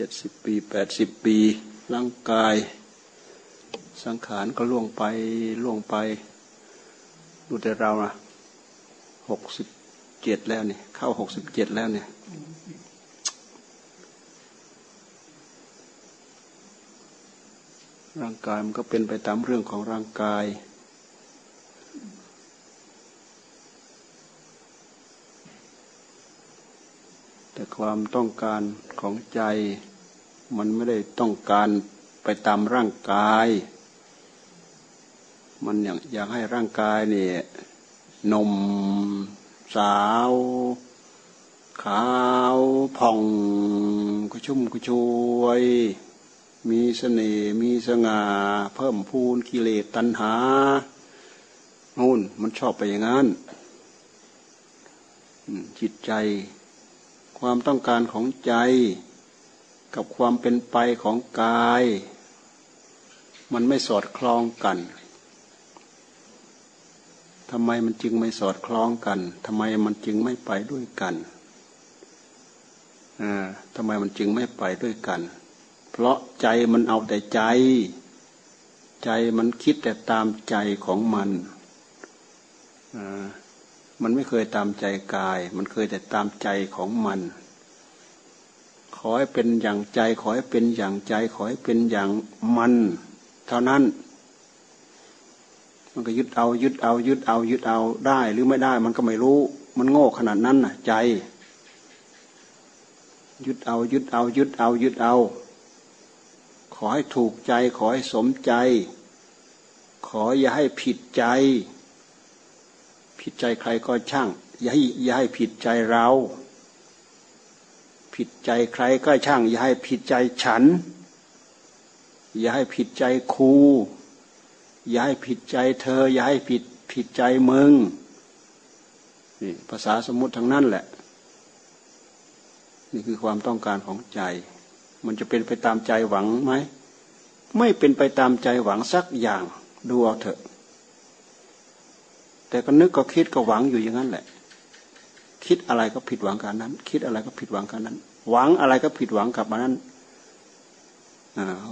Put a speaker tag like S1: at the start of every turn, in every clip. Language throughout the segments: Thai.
S1: จ็ดสิบปีแปดสิบปีร่างกาย สังขารก็ล่วงไปล่วงไป ดูแต่เรานะหกสิบเจ็ดแล้วเนี่ยเข้าหกสิบเจ็ดแล้วเนี่ยร่างกายมันก็เป็นไปตามเรื่องของร่างกาย แต่ความต้องการของใจ มันไม่ได้ต้องการไปตามร่างกาย มันอยากอยากให้ร่างกายเนี่ยนมสาว ขาวผ่องกระชุ่มกระชวย มีเสน่ห์มีสง่า เพิ่มพูนกิเลสตัณหานู่นมันชอบไปอย่างนั้นจิตใจ ความต้องการของใจ กับความเป็นไปของกาย มันไม่สอดคล้องกันทำไมมันจึงไม่สอดคล้องกันทำไมมันจึงไม่ไปด้วยกันอ่าทำไมมันจึงไม่ไปด้วยกัน เพราะใจมันเอาแต่ใจ ใจมันคิดแต่ตามใจของมันมันไม่เคยตามใจกาย มันเคยแต่ตามใจของมัน ขอให้เป็นอย่างใจ ขอให้เป็นอย่างใจ ขอให้เป็นอย่างมัน เท่านั้น มันก็ยึดเอายึดเอา ยึดเอา ยึดเอาได้ หรือไม่ได้ มันก็ไม่รู้ มันโง่ขนาดนั้นน่ะ ใจ ยึดเอา ยึดเอา ยึดเอา ยึดเอา ขอให้ถูกใจ ขอให้สมใจ ขออย่าให้ผิดใจ ผิดใจใครก็ช่าง อย่าให้อย่าให้ผิดใจเรา ผิดใจใครก็ช่าง อย่าให้ผิดใจฉัน อย่าให้ผิดใจครูอย่าให้ผิดใจเธอ อย่าให้ผิดผิดใจมึงนี่ภาษาสมมุติทั้งนั้นแหละ นี่คือความต้องการของใจ มันจะเป็นไปตามใจหวังไหมไม่เป็นไปตามใจหวังสักอย่างดูเอาเถอะ แต่ก็นึกก็คิดก็หวังอยู่อย่างนั้นแหละ คิดอะไรก็ผิดหวังกันนั้น คิดอะไรก็ผิดหวังกันนั้น หวังอะไรก็ผิดหวังกับมันนั้น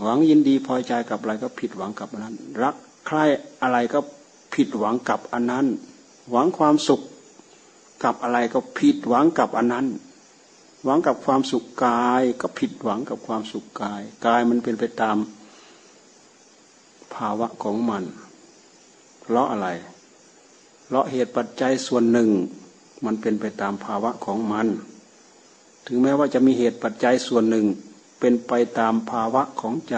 S1: หวังยินดีพอใจกับอะไรก็ผิดหวังกับอันนั้น รักใคร่อะไรก็ผิดหวังกับอันนั้น หวังความสุขกับอะไรก็ผิดหวังกับอันนั้น หวังกับความสุขกายก็ผิดหวังกับความสุขกาย กายมันเป็นไปตามภาวะของมันเพราะอะไรเพราะเหตุปัจจัยส่วนหนึ่ง มันเป็นไปตามภาวะของมัน ถึงแม้ว่าจะมีเหตุปัจจัยส่วนหนึ่งเป็นไปตามภาวะของใจ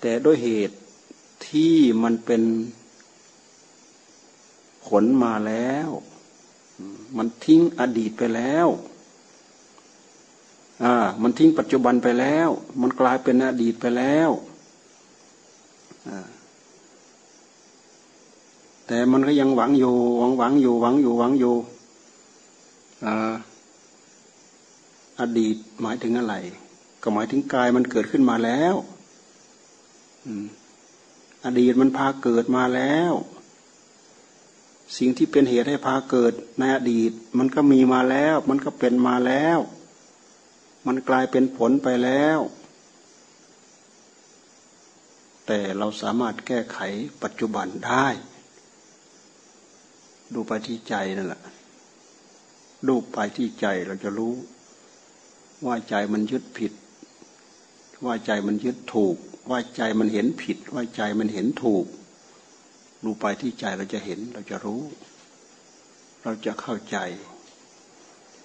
S1: แต่ด้วยเหตุที่มันเป็นผลมาแล้ว มันทิ้งอดีตไปแล้วอ่ามันทิ้งปัจจุบันไปแล้ว มันกลายเป็นอดีตไปแล้วแต่มันก็ยังหวังอยู่ หวังหวังอยู่ หวังอยู่ หวังอยู่อ อดีตหมายถึงอะไร ก็หมายถึงกายมันเกิดขึ้นมาแล้วอดีตมันพาเกิดมาแล้ว สิ่งที่เป็นเหตุให้พาเกิดในอดีต มันก็มีมาแล้ว มันก็เป็นมาแล้ว มันกลายเป็นผลไปแล้ว แต่เราสามารถแก้ไขปัจจุบันได้ ดูไปที่ใจนั่นแหละดูไปที่ใจเราจะรู้ ว่าใจมันยึดผิด ว่าใจมันยึดถูก ว่าใจมันเห็นผิด ว่าใจมันเห็นถูกดูไปที่ใจเราจะเห็นเราจะรู้ เราจะเข้าใจ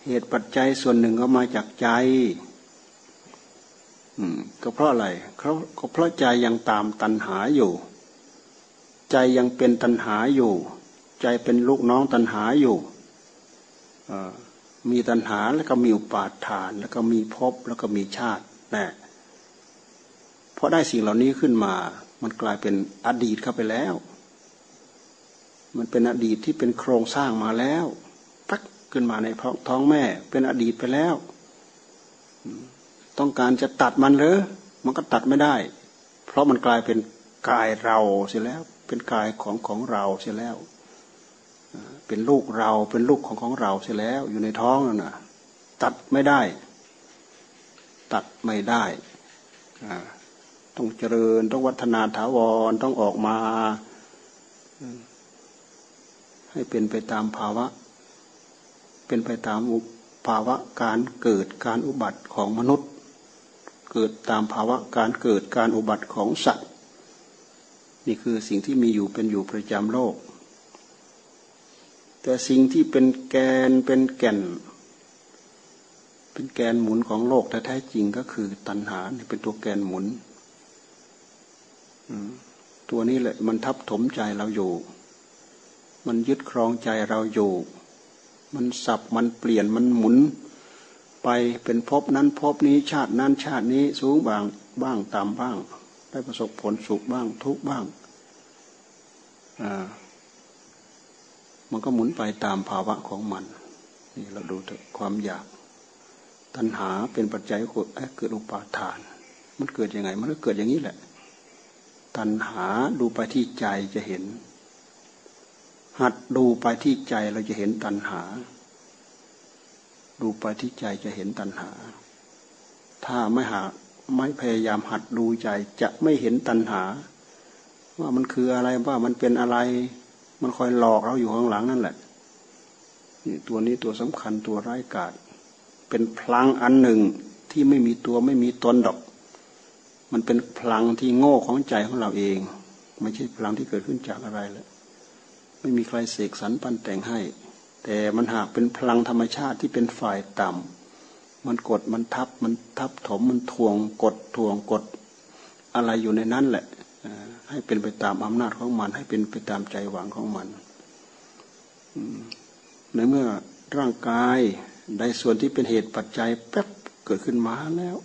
S1: เหตุปัจจัยส่วนหนึ่งก็มาจากใจ อืมก็เพราะอะไรเขาก็เพราะใจยังตามตัณหาอยู่ ใจยังเป็นตัณหาอยู่ ใจเป็นลูกน้องตัณหาอยู่ มีตัณหาแล้วก็มีอุปาทาน แล้วก็มีภพแล้วก็มีชาตินะเพราะได้สิ่งเหล่านี้ขึ้นมา มันกลายเป็นอดีตเข้าไปแล้ว มันเป็นอดีตที่เป็นโครงสร้างมาแล้วปักขึ้นมาในท้องแม่ เป็นอดีตไปแล้ว ต้องการจะตัดมันหรือมันก็ตัดไม่ได้ เพราะมันกลายเป็นกายเราเสียแล้ว เป็นกายของของเราเสียแล้ว เป็นลูกเราเป็นลูกของของเราเสียแล้ว อยู่ในท้องนั่นนะตัดไม่ได้ตตัดไม่ได้ต้องเจริญต้องวัฒนาถาวรต้องออกมา ให้เป็นไปตามภาวะ เป็นไปตามภาวะการเกิดการอุบัติของมนุษย์ เกิดตามภาวะการเกิดการอุบัติของสัตว์ นี่คือสิ่งที่มีอยู่เป็นอยู่ประจำโลก แต่สิ่งที่เป็นแกนเป็นแก่น เป็นแกนหมุนของโลกแท้จริงก็คือตัณหาเป็นตัวแกนหมุนตัวนี้แหละมันทับถมใจเราอยู่ มันยึดครองใจเราอยู่ มันสับมันเปลี่ยนมันหมุน ไปเป็นภพนั้นภพนี้ชาตินั้นชาตินี้สูงบางบ้างต่ำบ้าง ได้ประสบผลสุขบ้างทุกบ้างอ่า มันก็หมุนไปตามภาวะของมัน นี่เราดูถอะความอยาก ตัณหาเป็นปัจจัยเกิดอุปาทาน มันเกิดยังไง มันก็เกิดอย่างนี้แหละ ตัณหาดูไปที่ใจจะเห็น หัดดูไปที่ใจเราจะเห็นตัณหา ดูไปที่ใจจะเห็นตัณหา ถ้าไม่หาไม่พยายามหัดดูใจจะไม่เห็นตัณหา ว่ามันคืออะไรว่ามันเป็นอะไร มันคอยหลอกเราอยู่ข้างหลังนั่นแหละนี่ตัวนี้ตัวสำคัญตัวร้ายกาจเป็นพลังอันหนึ่งที่ไม่มีตัวไม่มีตนดอก มันเป็นพลังที่โง่ของใจของเราเอง ไม่ใช่พลังที่เกิดขึ้นจากอะไรเลยไม่มีใครเสกสรรปั้นแต่งให้ แต่มันหากเป็นพลังธรรมชาติที่เป็นฝ่ายต่ำมันกดมันทับมันทับถมมันทวงกดทวงกดอะไรอยู่ในนั้นแหละ ให้เป็นไปตามอำนาจของมัน ให้เป็นไปตามใจหวังของมันในเมื่อร่างกายได้ส่วนที่เป็นเหตุปัจจัยแป๊บเกิดขึ้นมาแล้ว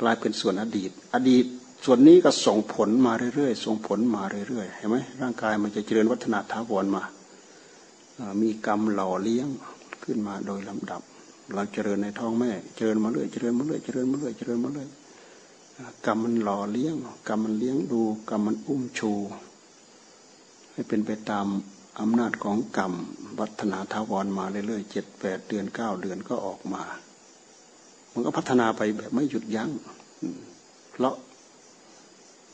S1: กลายเป็นส่วนอดีต อดีตส่วนนี้ก็ส่งผลมาเรื่อยๆ ส่งผลมาเรื่อยๆ เห็นไหมร่างกายมันจะเจริญวัฒนาถาวรมา มีกรรมหล่อเลี้ยงขึ้นมาโดยลำดับ เราเจริญในท้องแม่ เจริญมาเรื่อย เจริญมาเรื่อย เจริญมาเรื่อย เจริญมาเรื่อย กรรมมันหล่อเลี้ยงกรรมมันเลี้ยงดูกรรมมันอุ้มชู ให้เป็นไปตามอำนาจของกรรมวัฒนาถาวรมาเรื่อยๆเจ็ดแปดเดือนเก้าเดือนก็ออกมา มันก็พัฒนาไปแบบไม่หยุดยัง้งเพราะ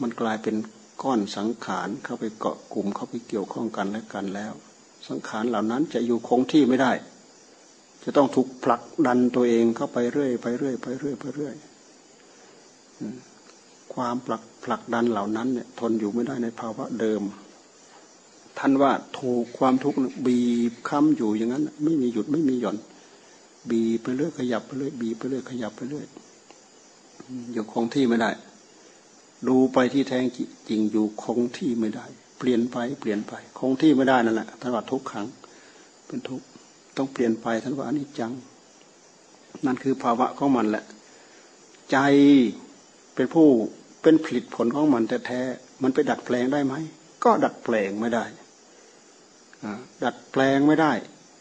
S1: มันกลายเป็นก้อนสังขารเข้าไปเกาะกลุ่มเข้าไปเกี่ยวข้องกันและกันแล้ว สังขารเหล่านั้นจะอยู่คงที่ไม่ได้ จะต้องถูกผลักดันตัวเองเข้าไปเรื่อยไปเรื่อยไปเรื่อยไปเรื่อย ความผลักผลักดันเหล่านั้นเนี่ยทนอยู่ไม่ได้ในภาวะเดิม ท่านว่าถูกความทุกข์บีบคั้มอยู่อย่างนั้น ไม่มีหยุดไม่มีหย่อน บีไปเรื่อยขยับไปเรื่อยบีไปเรื่อยขยับไปเรื่อยอยู่คงที่ไม่ได้ ดูไปที่แท้จริงอยู่คงที่ไม่ได้ เปลี่ยนไปเปลี่ยนไป คงที่ไม่ได้นั่นแหละท่านว่าทุกขังเป็นทุกต้องเปลี่ยนไปท่านว่าอนิจจัง นั่นคือภาวะของมันแหละ ใจ เป็นผู้เป็นผลิตผลของมันแท้ๆมันไปดัดแปลงได้ไหม ก็ดัดแปลงไม่ได้ ดัดแปลงไม่ได้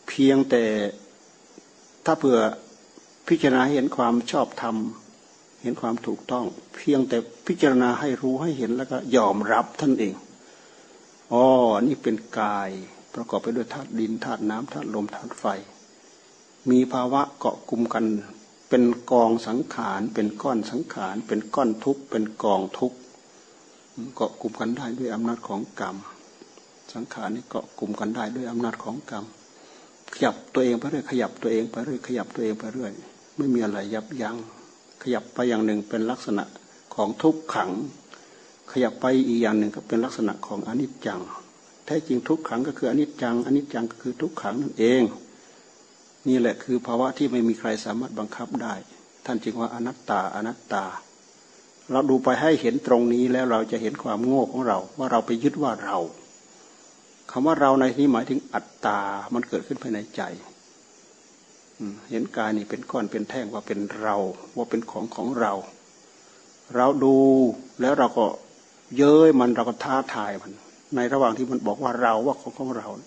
S1: เพียงแต่ถ้าเผื่อพิจารณาเห็นความชอบธรรม เห็นความถูกต้อง เพียงแต่พิจารณาให้รู้ให้เห็นแล้วก็ยอมรับท่านเองอ๋อนี่เป็นกายประกอบไปด้วยธาตุดินธาตุน้ำธาตุลมธาตุไฟ มีภาวะเกาะกลุ่มกัน เป็นกองสังขาร เป็นก้อนสังขาร เป็นก้อนทุกข์ เป็นกองทุกข์เกาะกลุ่มกันได้ด้วยอำนาจของกรรม สังขารนี่เกาะกลุ่มกันได้ด้วยอำนาจของกรรม ขยับตัวเองไปเรื่อย ขยับตัวเองไปเรื่อย ขยับตัวเองไปเรื่อย ไม่มีอะไรยับยัง้ง ขยับไปอย่างหนึ่งเป็นลักษณะของทุกขัง ขยับไปอีกอย่างหนึ่งก็เป็นลักษณะของอนิจจัง แท้จริงทุกขังก็คืออนิจจัง อนิจจังก็คือทุกขังนั่นเอง นี่แหละคือภาวะที่ไม่มีใครสามารถบังคับได้ ท่านจึงว่าอนัตตาอนัตตา เราดูไปให้เห็นตรงนี้แล้วเราจะเห็นความโง่ของเรา ว่าเราไปยึดว่าเราคำว่าเราในที่หมายถึงอัตตา มันเกิดขึ้นภายในใจเห็นกายนี่เป็นก้อนเป็นแท่งว่าเป็นเรา ว่าเป็นของของเรา เราดูแล้วเราก็เย้ยมันเราก็ท้าทายมัน ในระหว่างที่มันบอกว่าเราว่าของของเราเ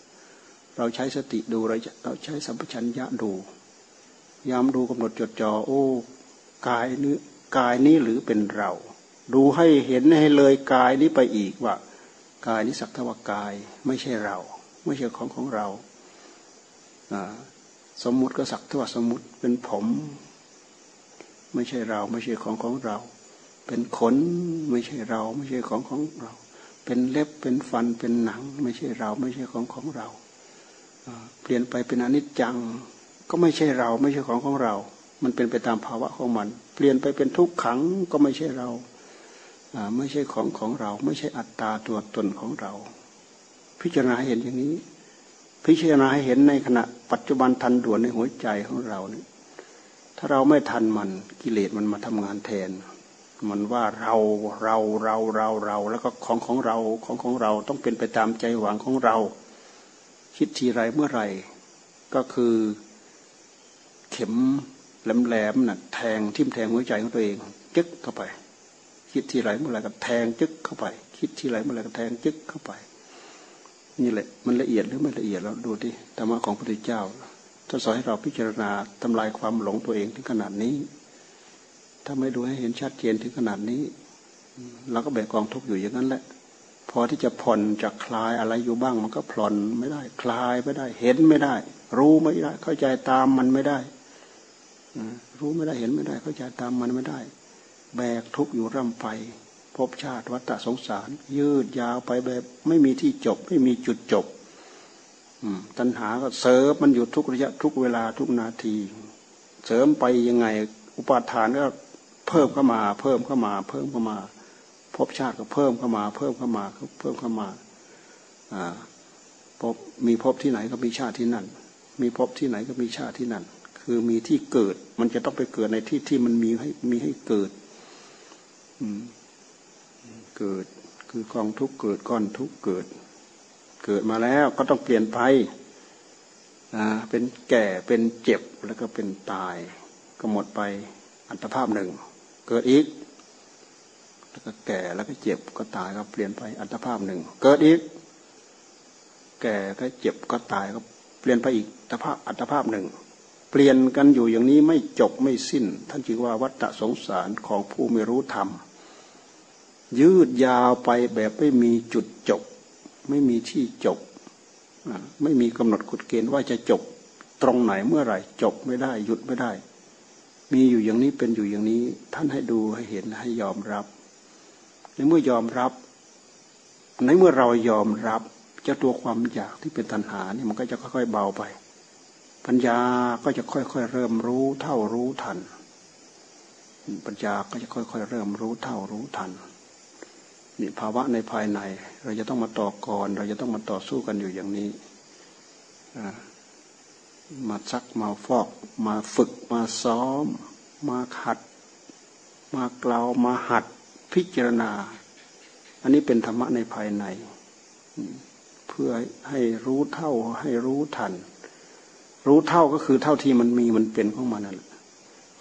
S1: เราใช้สติดูเราเราใช้สัมปชัญญะดูยามดูกำหนดจดจ่อโอ้กายนี้กายนี้หรือเป็นเรา ดูให้เห็นให้เลยกายนี้ไปอีกว่า กายนี้สักทวากายไม่ใช่เรา ไม่ใช่ของของเราสมมุติก็สักทวสมมุติเป็นผม ไม่ใช่เรา ไม่ใช่ของของเรา เป็นขนไม่ใช่เรา ไม่ใช่ของของเรา เป็นเล็บเป็นฟันเป็นหนัง ไม่ใช่เรา ไม่ใช่ของของเรา เปลี่ยนไปเป็นอนิจจัง ก็ไม่ใช่เราไม่ใช่ของของเรา มันเป็นไปตามภาวะของมัน เปลี่ยนไปเป็นทุกขังก็ไม่ใช่เราไม่ใช่ของของเรา ไม่ใช่อัตตาตัวตนของเรา พิจารณาเห็นอย่างนี้ พิจารณาเห็นในขณะปัจจุบันทันด่วนในหัวใจของเราเนี่ยถ้าเราไม่ทันมันกิเลสมันมาทำงานแทน มันว่าเราเราเราเราเราแล้วก็ของของเราของของเราต้องเป็นไปตามใจหวังของเรา คิดทีไรเมื่อไรก็คือเข็มแหลมๆน่ะแทงทิ่มแทงหัวใจของตัวเองจึ๊กเข้าไป คิดทีไรเมื่อไรก็แทงจึ๊กเข้าไป คิดทีไรเมื่อไรก็แทงจึ๊กเข้าไป นี่แหละมันละเอียดหรือไม่ละเอียดแล้วดูที่ธรรมะของพระพุทธเจ้าท่านสอนให้เราพิจารณาทำลายความหลงตัวเองถึงขนาดนี้ ถ้าไม่ดูให้เห็นชัดเจนถึงขนาดนี้เราก็แบกกองทุกข์อยู่อย่างนั้นแหละ พอที่จะผ่อนจะคลายอะไรอยู่บ้าง มันก็ผ่อนไม่ได้ คลายไม่ได้ เห็นไม่ได้ รู้ไม่ได้ เข้าใจตามมันไม่ได้รู้ไม่ได้เห็นไม่ได้ เข้าใจตามมันไม่ได้ แบกทุกข์อยู่ร่ำไปพบชาติวัฏสงสาร ยืดยาวไปแบบ ไม่มีที่จบ ไม่มีจุดจบตัณหาก็เสริมมันอยู่ทุกระยะทุกเวลาทุกนาที เสริมไปยังไง อุปาทานก็เพิ่มเข้ามา เพิ่มเข้ามา เพิ่มเข้ามาพ บชาติก็เพิ่มเข้ามา เพิ่มเข้ามาเพิ่มเข้ามาพบมีพบที่ไหนก็มีชาติที่นั่น มีพบที่ไหนก็มีชาติที่นั่น คือมีที่เกิดมันจะต้องไปเกิดในที่ที่มันมีให้มีให้เกิดเกิดคือกองทุกเกิดก้อนทุกเกิด เกิดมาแล้วก็ต้องเปลี่ยนไปเป็นแก่เป็นเจ็บแล้วก็เป็นตาย ก็หมดไปอัตภาพหนึ่ง เกิดอีก แล้วก็แก่แล้วก็เจ็บก็ตายก็เปลี่ยนไปอัตภาพหนึ่ง เกิดอีก แก่ก็เจ็บก็ตายก็เปลี่ยนไปอีกอัตภาพอัตภาพหนึ่ง เปลี่ยนกันอยู่อย่างนี้ไม่จบไม่สิ้น ท่านจึงว่าวัฏสงสารของผู้ไม่รู้ธรรมยืดยาวไปแบบไม่มีจุดจบ ไม่มีที่จบไม่มีกำหนดกฎเกณฑ์ว่าจะจบตรงไหนเมื่อไหร่จบไม่ได้หยุดไม่ได้ มีอยู่อย่างนี้เป็นอยู่อย่างนี้ ท่านให้ดูให้เห็นให้ยอมรับ เมื่อยอมรับ ในเมื่อเรายอมรับเจ้าตัวความอยากที่เป็นตัณหานี่มันก็จะค่อยๆเบาไป ปัญญาก็จะค่อยๆเริ่มรู้เท่ารู้ทัน ปัญญาก็จะค่อยๆเริ่มรู้เท่ารู้ทันนี่ภาวะในภายใน เราจะต้องมาต่อกรเราจะต้องมาต่อสู้กันอยู่อย่างนี้มาซักมาฟอก มาฝึกมาซ้อม มาขัด มากล่าวมาหัด พิจารณา อันนี้เป็นธรรมะในภายใน เพื่อให้รู้เท่าให้รู้ทัน รู้เท่าก็คือเท่าที่มันมีมันเป็นของมันนั่นแหละ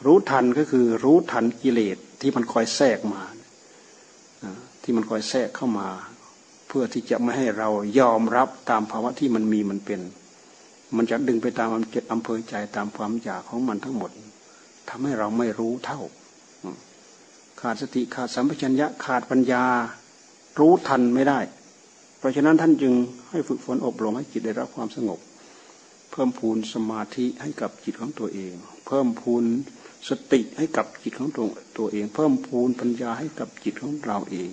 S1: รู้ทันก็คือรู้ทันกิเลสที่มันคอยแทรกมาที่มันคอยแทรกเข้ามา เพื่อที่จะไม่ให้เรายอมรับตามภาวะที่มันมีมันเป็น มันจะดึงไปตามอำเจอำเภอใจตามความอยากของมันทั้งหมดทำให้เราไม่รู้เท่า ขาดสติขาดสัมปชัญญะขาดปัญญารู้ทันไม่ได้ เพราะฉะนั้นท่านจึงให้ฝึกฝนอบรมให้จิตได้รับความสงบ เพิ่มพูนสมาธิให้กับจิตของตัวเอง เพิ่มพูนสติให้กับจิตของตัวตัวเอง เพิ่มพูนปัญญาให้กับจิตของเราเอง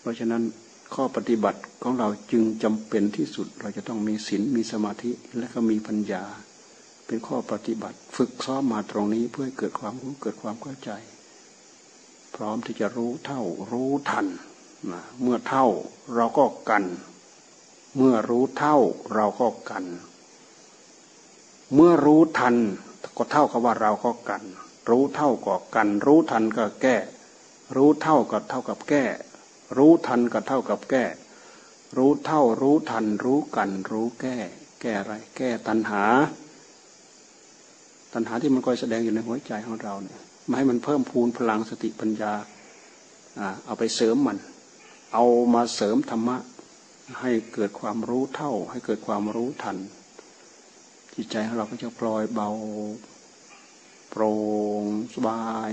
S1: เพราะฉะนั้นข้อปฏิบัติของเราจึงจำเป็นที่สุดเราจะต้องมีศีลมีสมาธิและก็มีปัญญา เป็นข้อปฏิบัติ ฝึกซ้อมมาตรงนี้เพื่อให้เกิดความรู้เกิดความเข้าใจ พร้อมที่จะรู้เท่ารู้ทันนะเมื่อเท่าเราก็กัน เมื่อรู้เท่าเราก็กัน เมื่อรู้ทันก็เท่ากับว่าเราก็กัน รู้เท่าก็กัน รู้ทันก็แก้ รู้เท่ากับเท่ากับแก้ รู้ทันกับเท่ากับแก้ รู้เท่ารู้ทัน รู้กัน รู้แก้ แก้อะไร แก้ตัณหา ตัณหาที่มันคอยแสดงอยู่ในหัวใจของเราเนี่ยมาให้มันเพิ่มพูนพลังสติปัญญาเอาไปเสริมมัน เอามาเสริมธรรมะ ให้เกิดความรู้เท่า ให้เกิดความรู้ทัน จิตใจของเราก็จะปล่อยเบาโปร่งสบาย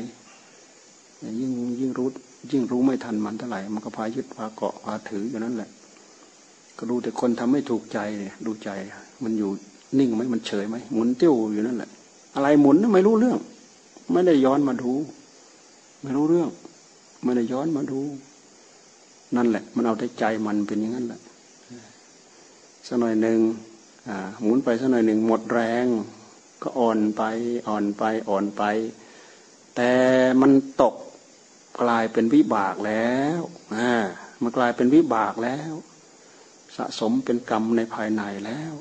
S1: ยิ่งยิ่งรู้ยิ่งรู้ไม่ทันมันเท่าไหร่ มันก็พายึดพาเกาะพาถืออยู่นั่นแหละ ก็ดูแต่คนทำไม่ถูกใจเนี่ยดูใจ มันอยู่นิ่งไหมมันเฉยไหมหมุนเตี้ยวอยู่นั่นแหละ อะไรหมุนไม่รู้เรื่อง ไม่ได้ย้อนมาดู ไม่รู้เรื่อง ไม่ได้ย้อนมาดู นั่นแหละ มันเอาแต่ใจมันเป็นอย่างนั้นแหละสักหน่อยหนึ่งหมุนไปสักหน่อยหนึ่งหมดแรง ก็อ่อนไปอ่อนไปอ่อนไป แต่มันตกกลายเป็นวิบากแล้วมันกลายเป็นวิบากแล้ว สะสมเป็นกรรมในภายในแล้ว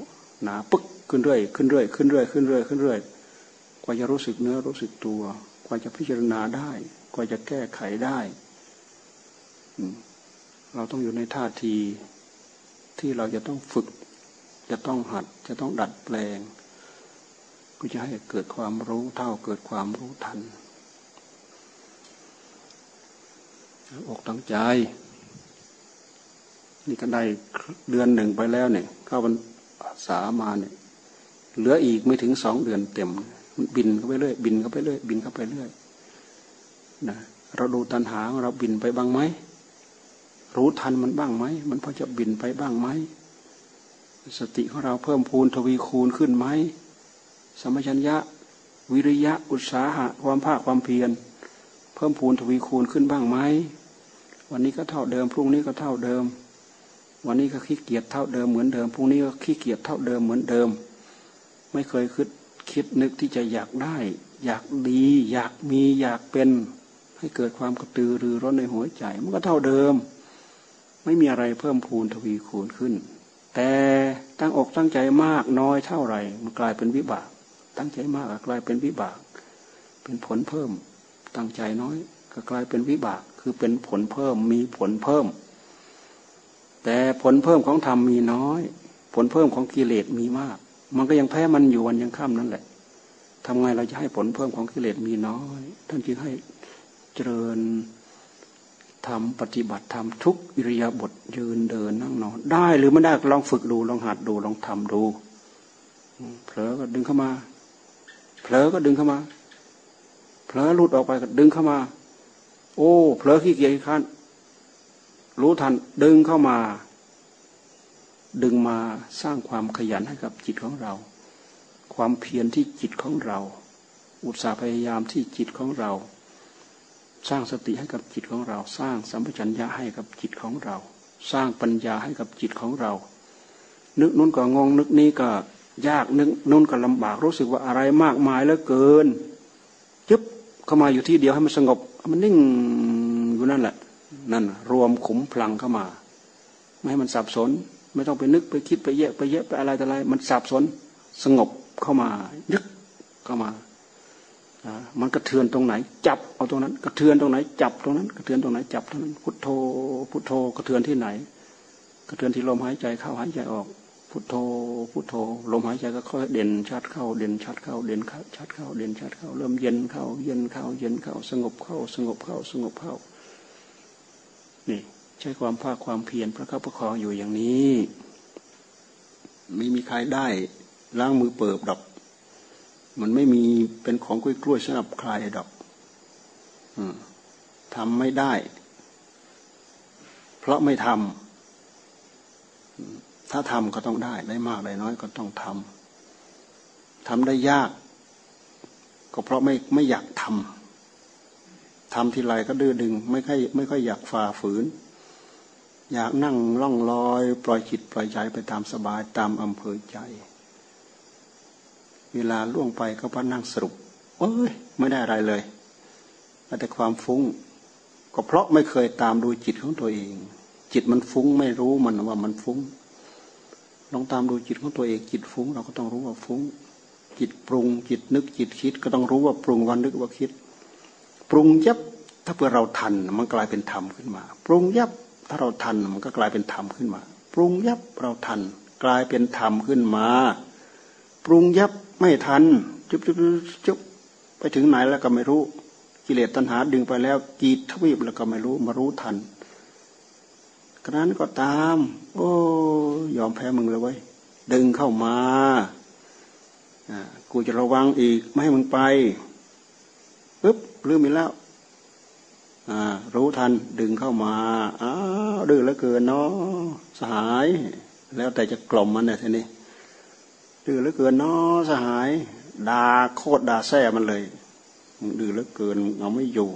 S1: นะปึ๊กขึ้นเรื่อยขึ้นเรื่อยขึ้นเรื่อยขึ้นเรื่อยขึ้นเรื่อย ว่าจะรู้สึกเนื้อรู้สึกตัว กว่าจะพิจารณาได้ กว่าจะแก้ไขได้ เราต้องอยู่ในท่าทีที่เราจะต้องฝึก จะต้องหัด จะต้องดัดแปลง ก็จะให้เกิดความรู้เท่าเกิดความรู้ทันอกตั้งใจ นี่ก็ได้เดือนหนึ่งไปแล้วเนี่ย เข้าวันสามาเนี่ย เหลืออีกไม่ถึงสองเดือนเต็ม บินเข้าไปเรื่อยบินเข้าไปเรื่อยบินเข้าไปเรื่อยนะเราดูตันหาเราบินไปบ้างไหมรู้ทันมันบ้างไหมมันพอจะบินไปบ้างไหมสติของเราเพิ่มพูนทวีคูณขึ้นไหมสมัชัญญะ วิริยะอุตสาหะความภาคความเพียร เพิ่มพูนทวีคูณขึ้นบ้างไหมวันนี้ก็เท่าเดิมพรุ่งนี้ก็เท่าเดิม วันนี้ก็ขี้เกียจเท่าเดิมเหมือนเดิมพรุ่งนี้ก็ขี้เกียจเท่าเดิมเหมือนเดิม ไม่เคยคิด คิดนึกที่จะอยากได้ อยากดี อยากมีอยากเป็น ให้เกิดความกระตือรือร้นในหัวใจ มันก็เท่าเดิม ไม่มีอะไรเพิ่มพูนทวีคูณขึ้น แต่ตั้งอกตั้งใจมากน้อยเท่าไหร่ มันกลายเป็นวิบาก ตั้งใจมากกลายเป็นวิบาก เป็นผลเพิ่ม ตั้งใจน้อยก็กลายเป็นวิบาก คือเป็นผลเพิ่มมีผลเพิ่ม แต่ผลเพิ่มของธรรมมีน้อย ผลเพิ่มของกิเลสมีมาก มันก็ยังแพ้มันอยู่วันยังค่ำนั่นแหละทำไงเราจะให้ผลเพิ่มของกิเลสมีน้อย ท่านจึงให้เจริญทำปฏิบัติทำทุกอิริยาบถยืนเดินนั่งนอน ได้หรือไม่ได้ลองฝึกดูลองหัดดูลองทำดูเผลอก็ดึงเข้ามาเผลอก็ดึงเข้ามาเผลอหลุดออกไปก็ดึงเข้ามา โอ้เผลอขี้เกียจขั้นรู้ทันดึงเข้ามา ดึงมาสร้างความขยันให้กับจิตของเรา ความเพียรที่จิตของเรา อุตสาห์พยายามที่จิตของเรา สร้างสติให้กับจิตของเรา สร้างสัมปชัญญะให้กับจิตของเรา สร้างปัญญาให้กับจิตของเรา นึกนู้นก็งงนึกนี้ก็ยากนึกนู้นก็ลำบากรู้สึกว่าอะไรมากมายเหลือเกินยึบเข้ามาอยู่ที่เดียวให้มันสงบ มันนิ่งอยู่นั่นแหละนั่นรวมขุมพลังเข้ามา ไม่ให้มันสับสน ไม่ต้องไปนึกไปคิดไปแยะไปแยะไปอะไรแต่อะไร มันสับสนสงบเข้ามายึกเข้ามามันกระเทือนตรงไหน จับเอาตรงนั้น กระเทือนตรงไหน จับตรงนั้น กระเทือนตรงไหนจับตรงนั้น พุทโธ พุทโธกระเทือนที่ไหน กระเทือนที่ลมหายใจเข้าหายใจออก พุทโธ พุทโธ ลมหายใจก็ค่อยเด่นชัดเข้า เด่นชัดเข้า เด่นชัดเข้า เด่นชัดเข้า เริ่มเย็นเข้า เย็นเข้า เย็นเข้า สงบเข้า สงบเข้า สงบเข้า นี่ ใช้ความภาคความเพียรพระคับประคองอยู่อย่างนี้ ไม่มีใครได้ล้างมือเปิบดอก มันไม่มีเป็นของกล้วยๆสำหรับใครดอกทำไม่ได้ เพราะไม่ทำถ้าทำก็ต้องได้ ได้มากได้น้อยก็ต้องทำทำได้ยาก ก็เพราะไม่ไม่อยากทำทำทีไรก็ดื้อดึง ไม่ค่อยไม่ค่อยอยากฝ่าฝืน อยากนั่งล่องลอย ปล่อยจิตปล่อยใจไปตามสบายตามอำเภอใจ เวลาล่วงไปก็พนั่งสรุปเอ้ยไม่ได้อะไรเลยแต่ความฟุ้ง ก็เพราะไม่เคยตามดูจิตของตัวเอง จิตมันฟุ้งไม่รู้มันว่ามันฟุ้งลองตามดูจิตของตัวเองจิตฟุ้ง เราก็ต้องรู้ว่าฟุ้ง จิตปรุง จิตนึกจิตคิด ก็ต้องรู้ว่าปรุงวันนึกว่าคิด ปรุงยับถ้าเพื่อเราทันมันกลายเป็นธรรมขึ้นมา ปรุงยับ ถ้าเราทันมันก็กลายเป็นธรรมขึ้นมา ปรุงยับเราทัน กลายเป็นธรรมขึ้นมา ปรุงยับไม่ทัน จุบจุบจุบไปถึงไหนแล้วก็ไม่รู้ กิเลสตัณหาดึงไปแล้วกีดทวีปแล้วก็ไม่รู้มารู้ทันกระนั้นก็ตาม โอ้ยอมแพ้มึงเลยเว้ยดึงเข้ามาอ่ากูจะระวังอีก ไม่ให้มึงไปปึ๊บลืมไปแล้ว รู้ทันดึงเข้ามาอ้าวดื้อแล้วเกินเนาะสหาย แล้วแต่จะกล่อมมันเนี่ยทีนี้ดื้อเหลือเกินเน้อสหายด่าโคตรด่าแซ่มันเลยมึงดื้อเหลือเกินเอาไม่อยู่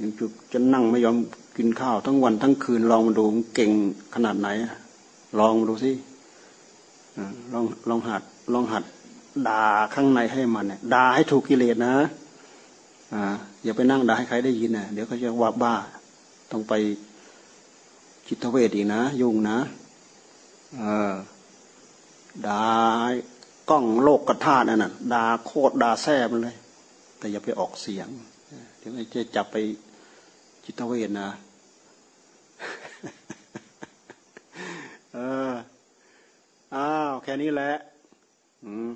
S1: ยังจะจะนั่งไม่ยอมกินข้าวทั้งวันทั้งคืนลองมาดูมึงเก่งขนาดไหน ลองมาดูสิลองลองหัดลองหัดด่าข้างในให้มันเนี่ยด่าให้ถูกกิเลสนะอ่า อย่าไปนั่งด่าให้ใครได้ยินนะเดี๋ยวเขาจะว่าบ้า ต้องไปจิตเวทอีกนะ ยุ่งนะ เออด่ากล้องโลกกระทานั่นน่ะด่าโคตรด่าแซ่บเลย แต่อย่าไปออกเสียงเดี๋ยวจะจับไปจิตเวทนะเอออ้าวแค่นี้แหละ อืม